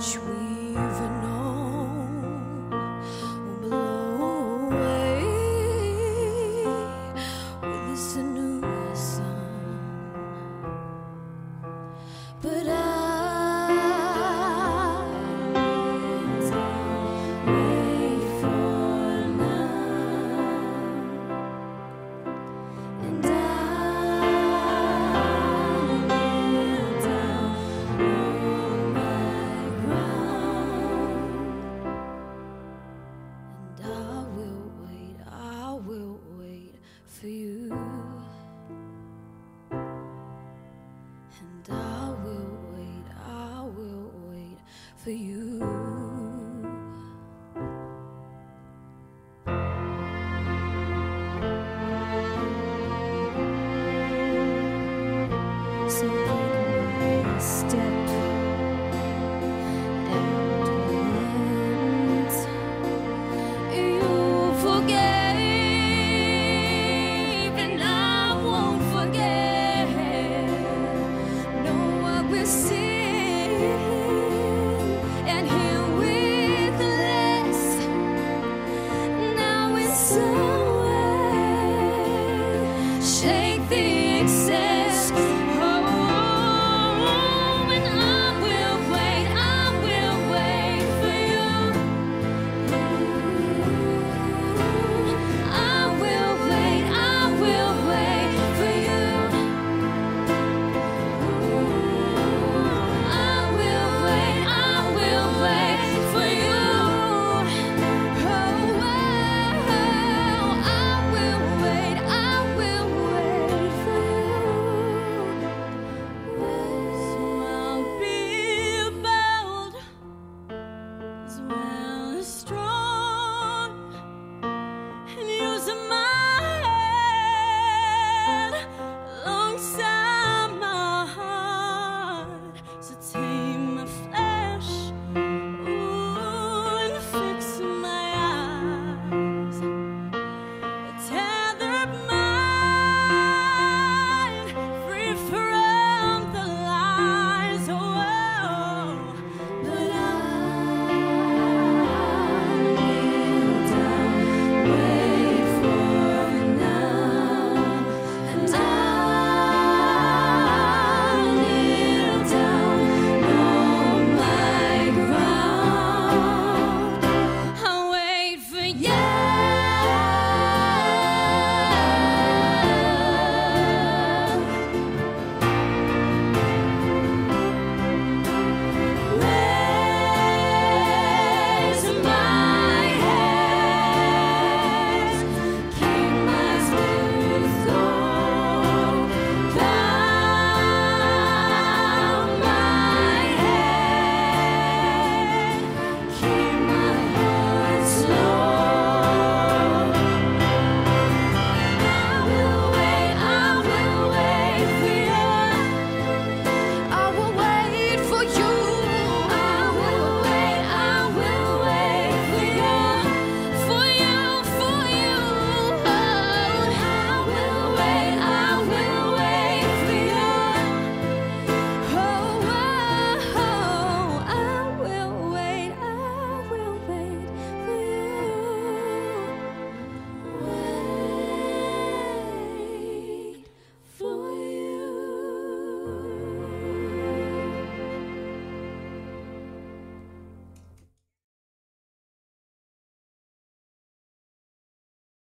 which we've for you.